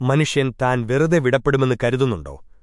മനുഷ്യൻ താൻ വെറുതെ വിടപ്പെടുമെന്ന് കരുതുന്നുണ്ടോ?